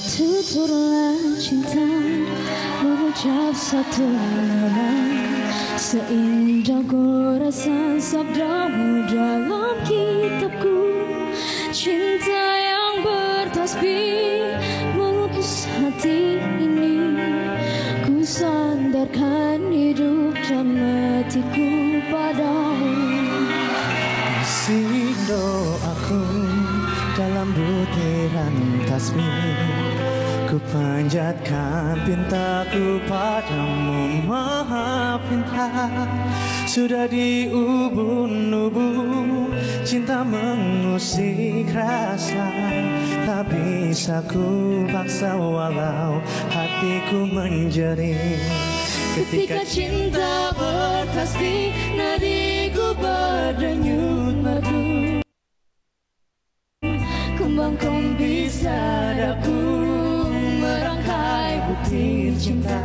Lunturlah cinta Mengucap satu nama. Seindah goresan sabdamu dalam kitabku. Cinta yang bertasbih Mengukis hati ini. Ku sandarkan hidup dan matiku padamu. Isi doaku dalam butiran tasbih Ku panjatkan pintaku padamu maha pinta Sudah diubun-ubun cinta mengusik rasa. Tak bisa ku paksa walau hatiku menjerit. Ketika cinta bertasbih Nadiku Butir cinta.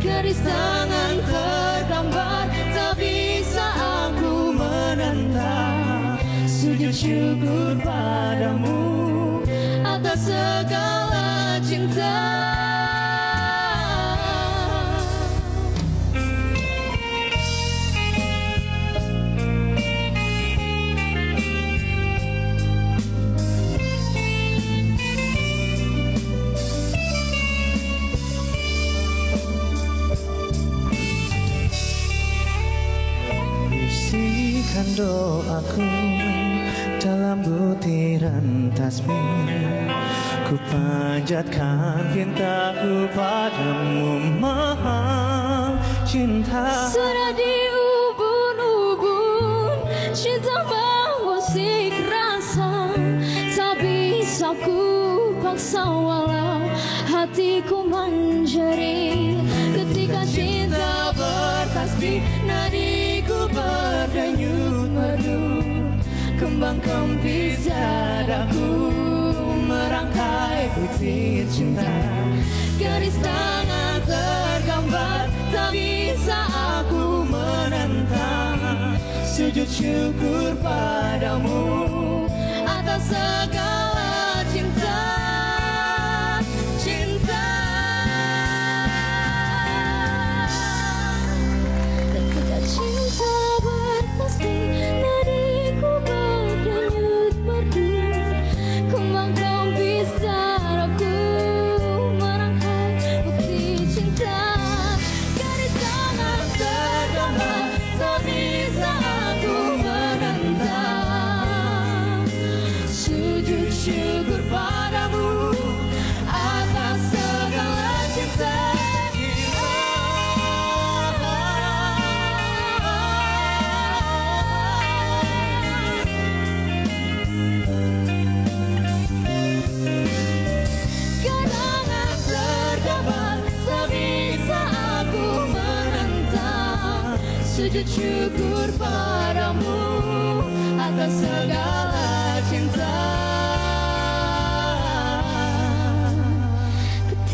Garis tangan tergambar Tak bisa aku menentang. Sujud syukur padamu Atas segala cinta doaku dalam butiran tasbih. Ku panjatkan pintaku padamu maha cinta. Sudah diubun-ubun Cinta mengusik rasa. Tak bisa ku paksa walau Hatiku menjerit Ketika cinta bertasbih Nadiku berdenyut Kembang kempis dadaku Merangkai butir cinta. Garis tangan tergambar Tak bisa aku menentang. Sujud syukur padamu Atas segala Sujud syukur padamu Atas segala cinta Kenangan tergambar Tak bisa aku menentang. Sujud syukur padamu Atas segala